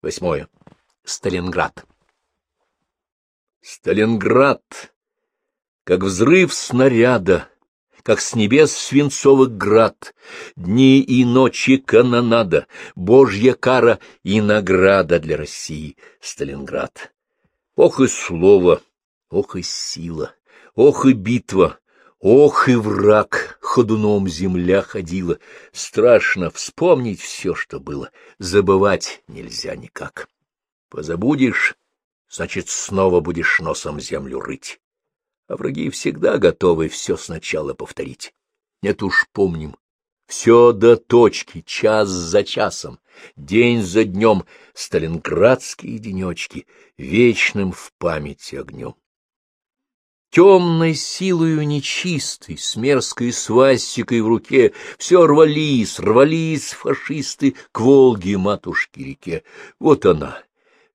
Восьмое. Сталинград. Сталинград, как взрыв снаряда, как с небес свинцовых град, дни и ночи канонада, божья кара и награда для России, Сталинград. Ох и слово, ох и сила, ох и битва, ох и враг, ходуном земля ходила. Страшно вспомнить все, что было, забывать нельзя никак. Позабудешь, значит, снова будешь носом землю рыть а враги всегда готовы все сначала повторить. Нет уж, помним, все до точки, час за часом, день за днем, сталинградские денечки, вечным в памяти огнем. Темной силою нечистой, с мерзкой свастикой в руке, все рвались, рвались фашисты к Волге, матушке-реке. Вот она,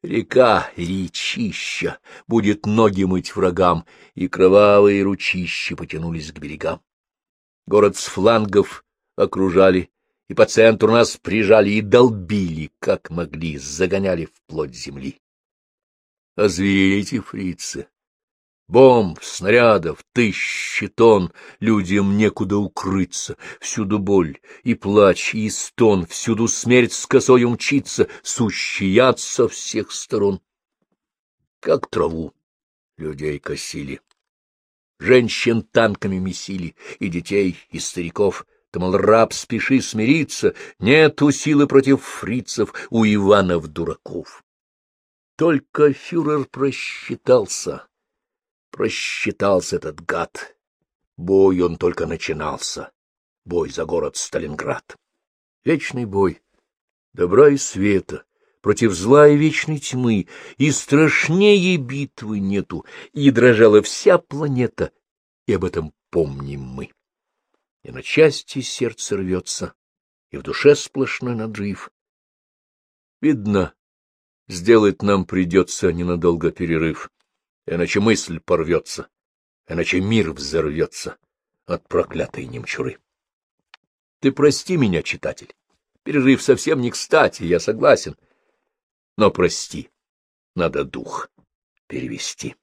Река, речища, будет ноги мыть врагам, и кровавые ручища потянулись к берегам. Город с флангов окружали, и по центру нас прижали и долбили, как могли, загоняли вплоть земли. Звери эти фрицы, Бомб, снарядов, тысячи тонн, людям некуда укрыться, всюду боль и плач, и стон, всюду смерть с косой мчится, сущий яд со всех сторон. Как траву людей косили, женщин танками месили, и детей, и стариков, ты, мол, раб, спеши смириться, нету силы против фрицев у Иванов-дураков. Только фюрер просчитался Просчитался этот гад. Бой он только начинался. Бой за город Сталинград. Вечный бой. Добра и света. Против зла и вечной тьмы. И страшнее битвы нету. И дрожала вся планета. И об этом помним мы. И на части сердце рвется. И в душе сплошной надрыв. Видно, сделать нам придется ненадолго перерыв иначе мысль порвется, иначе мир взорвется от проклятой немчуры. Ты прости меня, читатель, перерыв совсем не кстати, я согласен, но прости, надо дух перевести.